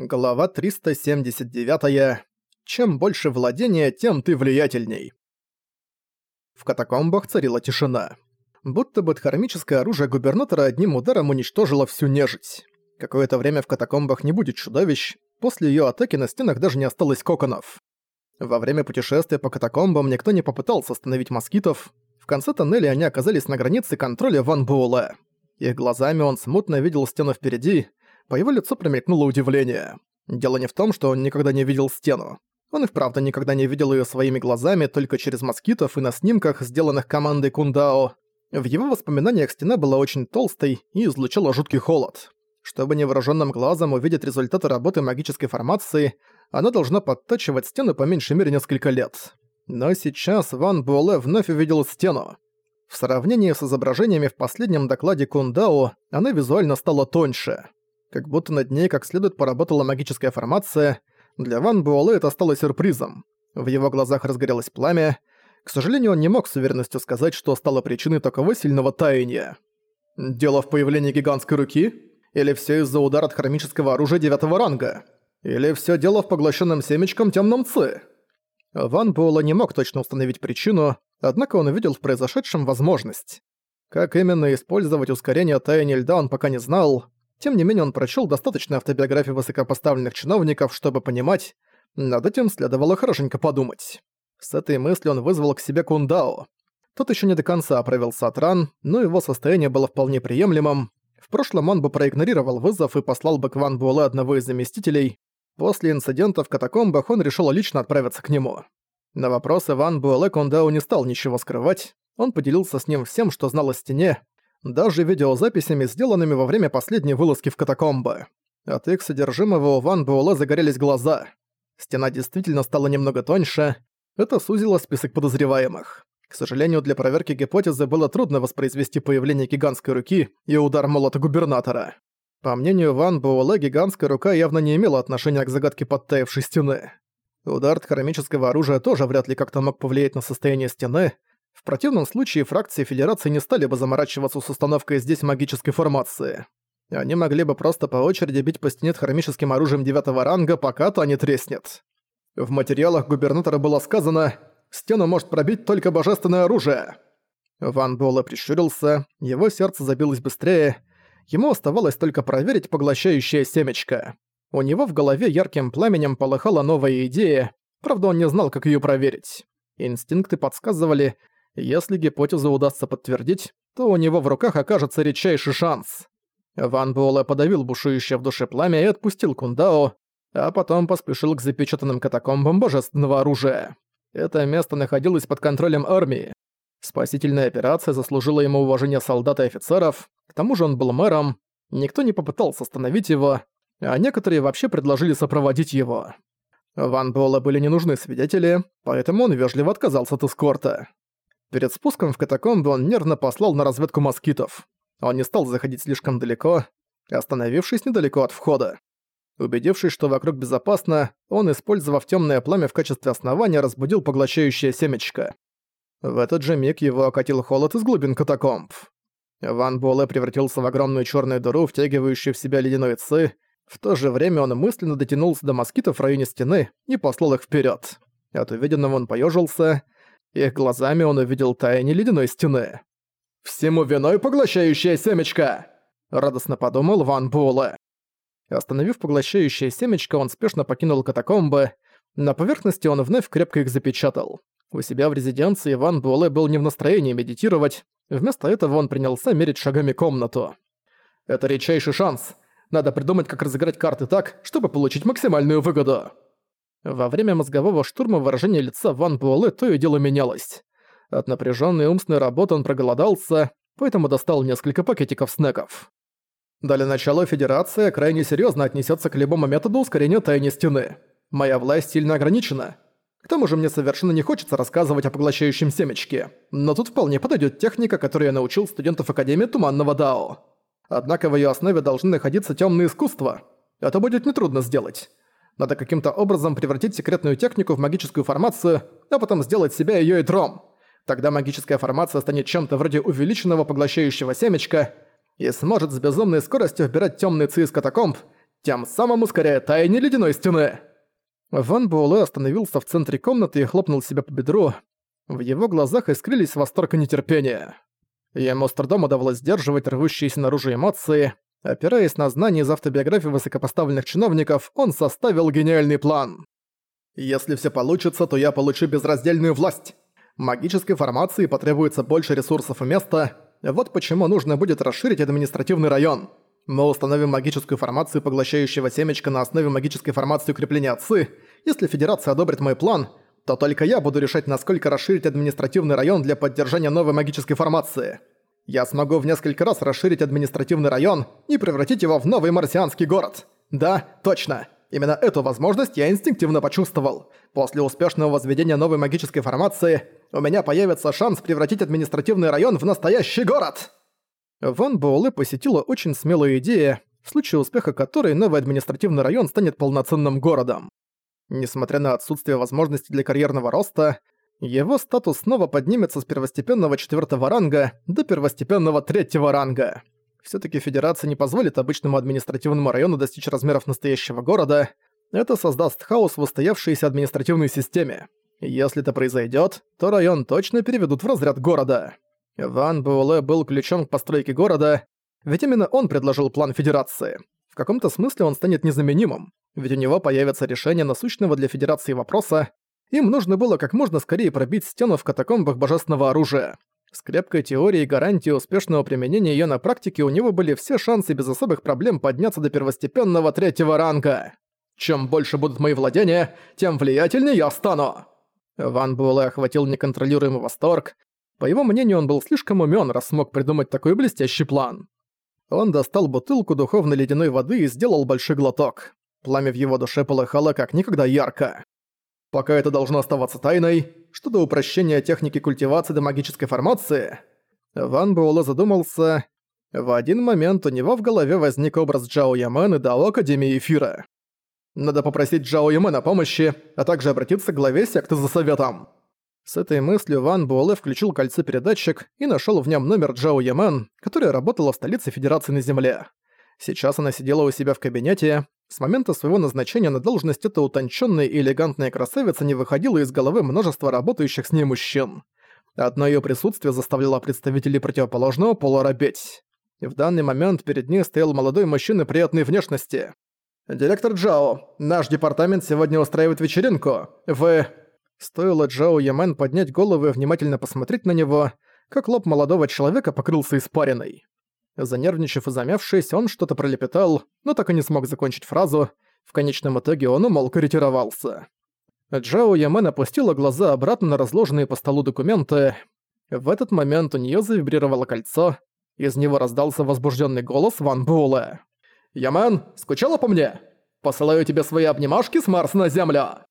Глава 379. Чем больше владения, тем ты влиятельней. В катакомбах царила тишина. Будто бы дхармическое оружие губернатора одним ударом уничтожило всю нежить. Какое-то время в катакомбах не будет чудовищ, после её атаки на стенах даже не осталось коконов. Во время путешествия по катакомбам никто не попытался остановить москитов. В конце тоннеля они оказались на границе контроля Ван Буэлэ. Их глазами он смутно видел стену впереди, по его лицу промелькнуло удивление. Дело не в том, что он никогда не видел стену. Он и вправду никогда не видел её своими глазами, только через москитов и на снимках, сделанных командой Кундао. В его воспоминаниях стена была очень толстой и излучала жуткий холод. Чтобы невооружённым глазом увидеть результаты работы магической формации, она должна подтачивать стену по меньшей мере несколько лет. Но сейчас Ван Буэлэ вновь увидел стену. В сравнении с изображениями в последнем докладе Кундао, она визуально стала тоньше как будто над ней как следует поработала магическая формация. Для Ван Буэлэ это стало сюрпризом. В его глазах разгорелось пламя. К сожалению, он не мог с уверенностью сказать, что стало причиной такого сильного таяния. Дело в появлении гигантской руки? Или все из-за удара от хромического оружия девятого ранга? Или все дело в поглощенном семечком темном ци? Ван Буэлэ не мог точно установить причину, однако он увидел в произошедшем возможность. Как именно использовать ускорение таяния льда он пока не знал, тем не менее он прочел достаточно автобиографий высокопоставленных чиновников, чтобы понимать, над этим следовало хорошенько подумать. С этой мыслью он вызвал к себе Кундао. Тот еще не до конца оправился от ран, но его состояние было вполне приемлемым. В прошлом он бы проигнорировал вызов и послал бы к Ван Буэлэ одного из заместителей. После инцидента в катакомбах он решил лично отправиться к нему. На вопросы Ван Буэлэ Кундао не стал ничего скрывать. Он поделился с ним всем, что знал о стене, даже видеозаписями, сделанными во время последней вылазки в катакомбы. От их содержимого у Ван Буэлэ загорелись глаза. Стена действительно стала немного тоньше, это сузило список подозреваемых. К сожалению, для проверки гипотезы было трудно воспроизвести появление гигантской руки и удар молота губернатора. По мнению Ван Буэлэ, гигантская рука явно не имела отношения к загадке подтаявшей стены. Удар хромического оружия тоже вряд ли как-то мог повлиять на состояние стены, в противном случае фракции Федерации не стали бы заморачиваться с установкой здесь магической формации. Они могли бы просто по очереди бить по стене хромическим оружием девятого ранга, пока то не треснет. В материалах губернатора было сказано «Стену может пробить только божественное оружие». Ван Буэлэ прищурился, его сердце забилось быстрее, ему оставалось только проверить поглощающее семечко. У него в голове ярким пламенем полыхала новая идея, правда он не знал, как ее проверить. Инстинкты подсказывали, если гипотезу удастся подтвердить, то у него в руках окажется редчайший шанс. Ван Буэлэ подавил бушующее в душе пламя и отпустил Кундао, а потом поспешил к запечатанным катакомбам божественного оружия. Это место находилось под контролем армии. Спасительная операция заслужила ему уважение солдат и офицеров, к тому же он был мэром, никто не попытался остановить его, а некоторые вообще предложили сопроводить его. Ван Буэлэ были не нужны свидетели, поэтому он вежливо отказался от эскорта. Перед спуском в катакомбы он нервно послал на разведку москитов. Он не стал заходить слишком далеко, остановившись недалеко от входа. Убедившись, что вокруг безопасно, он, использовав темное пламя в качестве основания, разбудил поглощающее семечко. В этот же миг его окатил холод из глубин катакомб. Ван Буэлэ превратился в огромную черную дыру, втягивающую в себя ледяной ци. В то же время он мысленно дотянулся до москитов в районе стены и послал их вперед. От увиденного он поежился. Их глазами он увидел таяние ледяной стены. «Всему виной поглощающее семечко!» Радостно подумал Ван Буэлэ. Остановив поглощающее семечко, он спешно покинул катакомбы. На поверхности он вновь крепко их запечатал. У себя в резиденции Ван Буэлэ был не в настроении медитировать, вместо этого он принялся мерить шагами комнату. «Это редчайший шанс. Надо придумать, как разыграть карты так, чтобы получить максимальную выгоду». Во время мозгового штурма выражение лица Ван Буэлэ то и дело менялось. От напряженной умственной работы он проголодался, поэтому достал несколько пакетиков снеков. Для начала Федерация крайне серьезно отнесется к любому методу ускорения тайни стены. Моя власть сильно ограничена. К тому же мне совершенно не хочется рассказывать о поглощающем семечке, но тут вполне подойдет техника, которую я научил студентов Академии Туманного Дао. Однако в ее основе должны находиться темные искусства. Это будет нетрудно сделать. Надо каким-то образом превратить секретную технику в магическую формацию, а потом сделать себя её ядром. Тогда магическая формация станет чем-то вроде увеличенного поглощающего семечка и сможет с безумной скоростью вбирать тёмные ци из катакомб, тем самым ускоряя таяние ледяной стены. Ван Буэлэ остановился в центре комнаты и хлопнул себя по бедру. В его глазах искрились восторг и нетерпение. Ему с трудом удавалось сдерживать рвущиеся наружу эмоции. Опираясь на знания из автобиографии высокопоставленных чиновников, он составил гениальный план. «Если все получится, то я получу безраздельную власть. Магической формации потребуется больше ресурсов и места. Вот почему нужно будет расширить административный район. Мы установим магическую формацию поглощающего семечка на основе магической формации укрепления отцы. Если Федерация одобрит мой план, то только я буду решать, насколько расширить административный район для поддержания новой магической формации. Я смогу в несколько раз расширить административный район и превратить его в новый марсианский город. Да, точно. Именно эту возможность я инстинктивно почувствовал. После успешного возведения новой магической формации у меня появится шанс превратить административный район в настоящий город. Ван Буэлэ посетила очень смелая идея, в случае успеха которой новый административный район станет полноценным городом. Несмотря на отсутствие возможности для карьерного роста, его статус снова поднимется с первостепенного четвертого ранга до первостепенного третьего ранга. все таки Федерация не позволит обычному административному району достичь размеров настоящего города. Это создаст хаос в устоявшейся административной системе. Если это произойдет, то район точно переведут в разряд города. Ван Буэлэ был ключом к постройке города, ведь именно он предложил план Федерации. В каком-то смысле он станет незаменимым, ведь у него появится решение насущного для Федерации вопроса, им нужно было как можно скорее пробить стену в катакомбах божественного оружия. С крепкой теорией и гарантией успешного применения её на практике у него были все шансы без особых проблем подняться до первостепенного третьего ранга. Чем больше будут мои владения, тем влиятельнее я стану. Ван Буэлэ охватил неконтролируемый восторг. По его мнению, он был слишком умён, раз смог придумать такой блестящий план. Он достал бутылку духовной ледяной воды и сделал большой глоток. Пламя в его душе полыхало как никогда ярко. Пока это должно оставаться тайной, что до упрощения техники культивации до магической формации, Ван Буэлэ задумался. В один момент у него в голове возник образ Джао Ямен и Дао Академии Эфира. Надо попросить Джао Ямен о помощи, а также обратиться к главе секты за советом. С этой мыслью Ван Буэлэ включил кольцо-передатчик и нашел в нем номер Джао Ямен, которая работала в столице Федерации на Земле. Сейчас она сидела у себя в кабинете, с момента своего назначения на должность эта утонченная и элегантная красавица не выходила из головы множества работающих с ней мужчин. Одно ее присутствие заставляло представителей противоположного пола робеть. В данный момент перед ней стоял молодой мужчина приятной внешности. «Директор Джао, наш департамент сегодня устраивает вечеринку. Вы...» Стоило Джао Ямен поднять голову и внимательно посмотреть на него, как лоб молодого человека покрылся испариной. Занервничав и замявшись, он что-то пролепетал, но так и не смог закончить фразу. В конечном итоге он умолк и ретировался. Джао Ямен опустила глаза обратно на разложенные по столу документы. В этот момент у неё завибрировало кольцо. Из него раздался возбуждённый голос Ван Буэлэ. «Ямен, скучала по мне? Посылаю тебе свои обнимашки с Марса на Землю!»